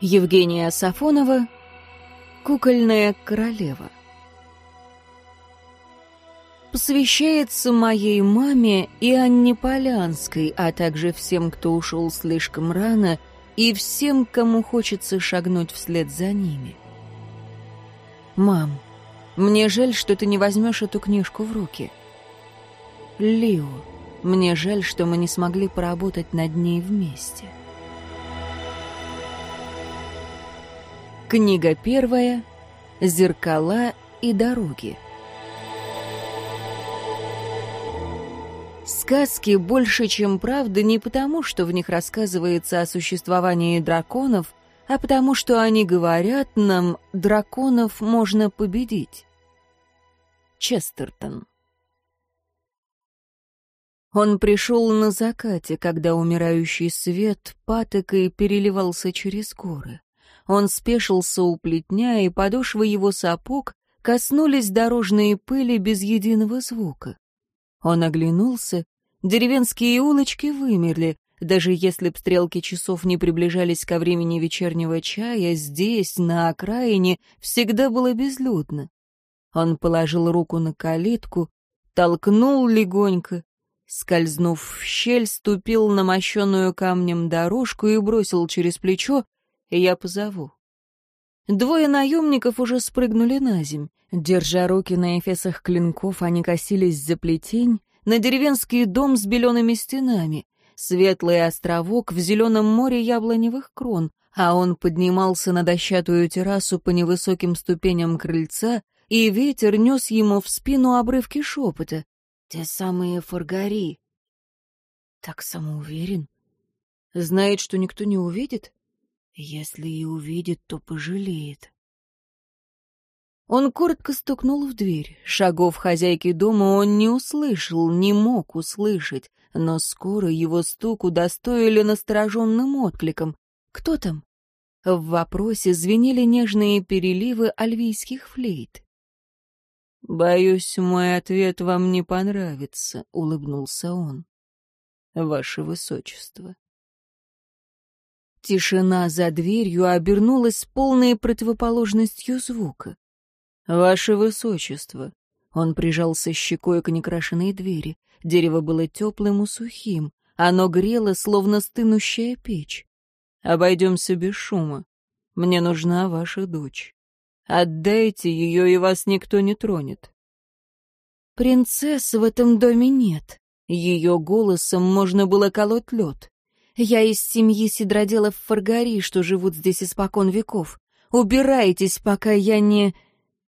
Евгения Сафонова «Кукольная королева». Посвящается моей маме и Анне Полянской, а также всем, кто ушел слишком рано, и всем, кому хочется шагнуть вслед за ними. «Мам, мне жаль, что ты не возьмешь эту книжку в руки». «Лио, мне жаль, что мы не смогли поработать над ней вместе». Книга первая. Зеркала и дороги. Сказки больше, чем правда, не потому, что в них рассказывается о существовании драконов, а потому, что они говорят нам, драконов можно победить. Честертон Он пришел на закате, когда умирающий свет патокой переливался через горы. Он спешился у плетня, и подошвы его сапог коснулись дорожной пыли без единого звука. Он оглянулся, деревенские улочки вымерли, даже если б стрелки часов не приближались ко времени вечернего чая, здесь, на окраине, всегда было безлюдно. Он положил руку на калитку, толкнул легонько, скользнув в щель, ступил на мощенную камнем дорожку и бросил через плечо я позову». Двое наемников уже спрыгнули на земь. Держа руки на эфесах клинков, они косились за плетень, на деревенский дом с белеными стенами, светлый островок в зеленом море яблоневых крон, а он поднимался на дощатую террасу по невысоким ступеням крыльца, и ветер нес ему в спину обрывки шепота. «Те самые фаргари». Так самоуверен. Знает, что никто не увидит. Если и увидит, то пожалеет. Он коротко стукнул в дверь. Шагов хозяйки дома он не услышал, не мог услышать. Но скоро его стук удостоили настороженным откликом. «Кто там?» В вопросе звенели нежные переливы альвийских флейт. «Боюсь, мой ответ вам не понравится», — улыбнулся он. «Ваше Высочество, Тишина за дверью обернулась полной противоположностью звука. «Ваше высочество!» Он прижался щекой к некрашенной двери. Дерево было теплым и сухим. Оно грело, словно стынущая печь. «Обойдемся без шума. Мне нужна ваша дочь. Отдайте ее, и вас никто не тронет». Принцессы в этом доме нет», ее голосом можно было колоть лед. Я из семьи Сидроделов Фаргари, что живут здесь испокон веков. Убирайтесь, пока я не...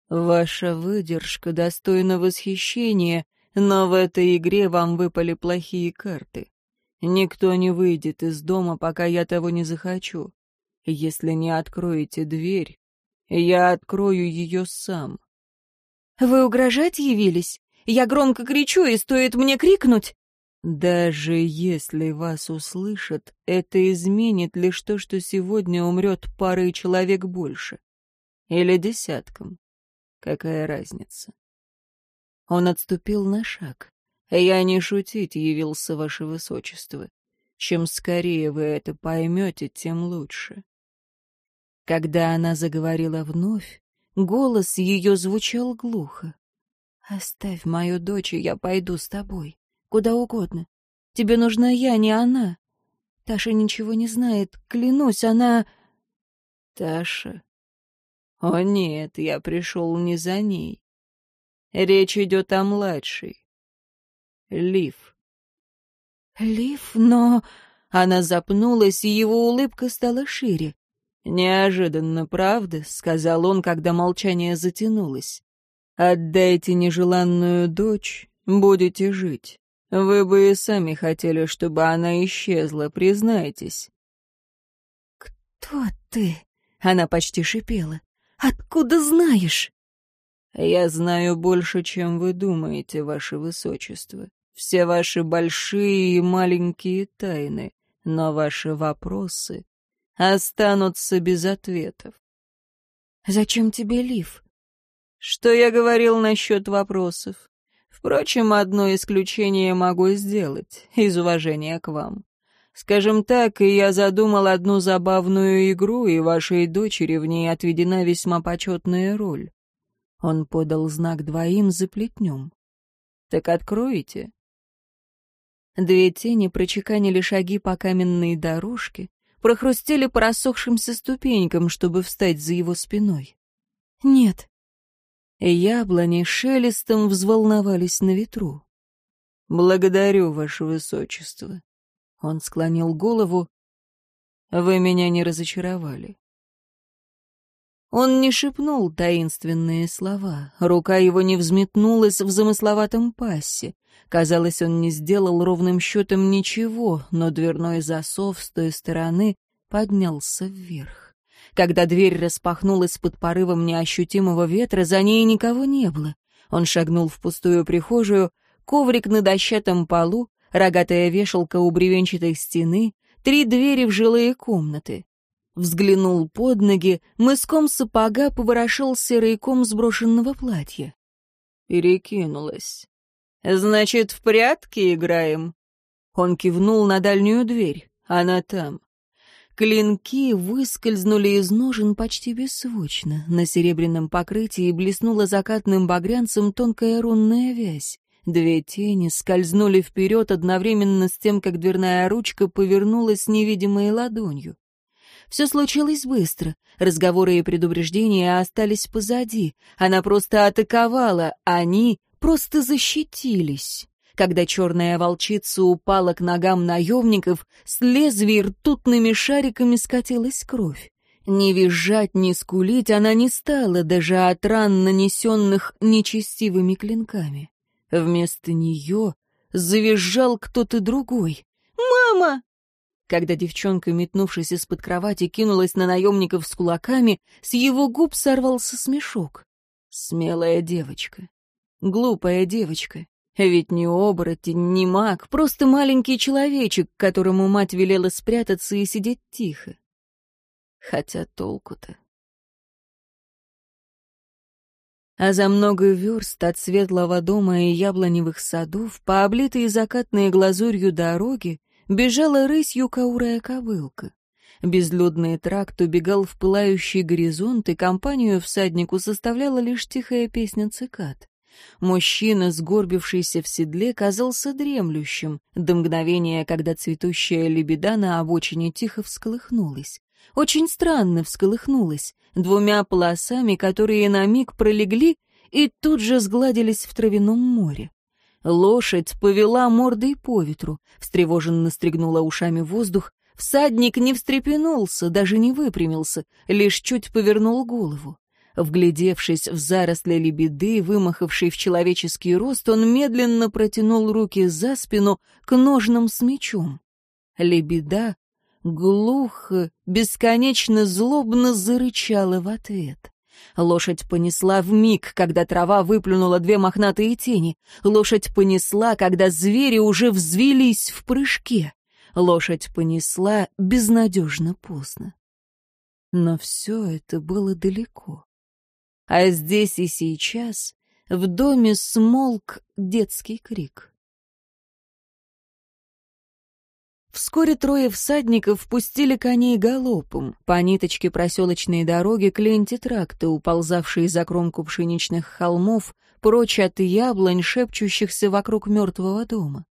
Ваша выдержка достойна восхищения, но в этой игре вам выпали плохие карты. Никто не выйдет из дома, пока я того не захочу. Если не откроете дверь, я открою ее сам. Вы угрожать явились? Я громко кричу, и стоит мне крикнуть. Даже если вас услышат, это изменит лишь то, что сегодня умрет пары человек больше. Или десяткам. Какая разница? Он отступил на шаг. Я не шутить явился, ваше высочество. Чем скорее вы это поймете, тем лучше. Когда она заговорила вновь, голос ее звучал глухо. «Оставь мою дочь, и я пойду с тобой куда угодно. Тебе нужна я, а не она. Таша ничего не знает. Клянусь, она... Таша... О нет, я пришел не за ней. Речь идет о младшей. Лив. Лив, но... Она запнулась, и его улыбка стала шире. «Неожиданно, правда?» — сказал он, когда молчание затянулось. «Отдайте нежеланную дочь, будете жить. Вы бы и сами хотели, чтобы она исчезла, признайтесь». «Кто ты?» — она почти шипела. «Откуда знаешь?» «Я знаю больше, чем вы думаете, ваше высочество. Все ваши большие и маленькие тайны, но ваши вопросы останутся без ответов». «Зачем тебе лиф?» «Что я говорил насчет вопросов? Впрочем, одно исключение могу сделать, из уважения к вам. Скажем так, я задумал одну забавную игру, и вашей дочери в ней отведена весьма почетная роль. Он подал знак двоим за плетнем. «Так откроете?» Две тени прочеканили шаги по каменной дорожке, прохрустели по рассохшимся ступенькам, чтобы встать за его спиной. «Нет», яблони шелестом взволновались на ветру. «Благодарю, Ваше Высочество». Он склонил голову. «Вы меня не разочаровали». Он не шепнул таинственные слова, рука его не взметнулась в замысловатом пассе. Казалось, он не сделал ровным счетом ничего, но дверной засов с той стороны поднялся вверх. Когда дверь распахнулась под порывом неощутимого ветра, за ней никого не было. Он шагнул в пустую прихожую, коврик на дощатом полу, рогатая вешалка у бревенчатой стены, три двери в жилые комнаты. Взглянул под ноги, мыском сапога поворошил серый ком сброшенного платья. Перекинулась. «Значит, в прятки играем?» Он кивнул на дальнюю дверь. «Она там». Клинки выскользнули из ножен почти бессвочно. На серебряном покрытии блеснула закатным багрянцем тонкая рунная вязь. Две тени скользнули вперед одновременно с тем, как дверная ручка повернулась невидимой ладонью. Все случилось быстро. Разговоры и предупреждения остались позади. Она просто атаковала, они просто защитились когда черная волчица упала к ногам наемников, с лезвий ртутными шариками скатилась кровь. Не визжать, не скулить она не стала даже от ран, нанесенных нечестивыми клинками. Вместо нее завизжал кто-то другой. «Мама!» Когда девчонка, метнувшись из-под кровати, кинулась на наемников с кулаками, с его губ сорвался смешок. Смелая девочка, глупая девочка, ведь не оборотень, не маг, просто маленький человечек, которому мать велела спрятаться и сидеть тихо. Хотя толку-то. А за много верст от светлого дома и яблоневых садов по облитой закатной глазурью дороги бежала рысью каурая кобылка. Безлюдный тракт убегал в пылающий горизонт, и компанию всаднику составляла лишь тихая песня цикад. Мужчина, сгорбившийся в седле, казался дремлющим. До мгновения, когда цветущая лебеда на обочине тихо всколыхнулась. Очень странно всколыхнулась, двумя полосами, которые на миг пролегли и тут же сгладились в травяном море. Лошадь повела мордой по ветру, встревоженно стригнула ушами воздух. Всадник не встрепенулся, даже не выпрямился, лишь чуть повернул голову. Вглядевшись в заросли лебеды, вымахавший в человеческий рост, он медленно протянул руки за спину к ножным с мечом. Лебеда глухо, бесконечно злобно зарычала в ответ. Лошадь понесла в миг, когда трава выплюнула две мохнатые тени. Лошадь понесла, когда звери уже взвелись в прыжке. Лошадь понесла безнадежно поздно. Но все это было далеко а здесь и сейчас в доме смолк детский крик. Вскоре трое всадников пустили коней галопом по ниточке проселочной дороги к ленте тракта, уползавшей за кромку пшеничных холмов, прочь от яблонь, шепчущихся вокруг мертвого дома.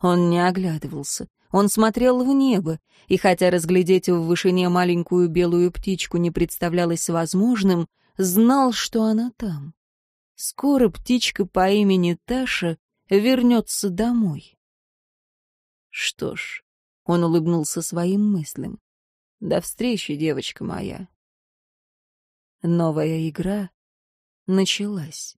Он не оглядывался. Он смотрел в небо, и хотя разглядеть в вышине маленькую белую птичку не представлялось возможным, знал, что она там. Скоро птичка по имени Таша вернется домой. Что ж, он улыбнулся своим мыслям. До встречи, девочка моя. Новая игра началась.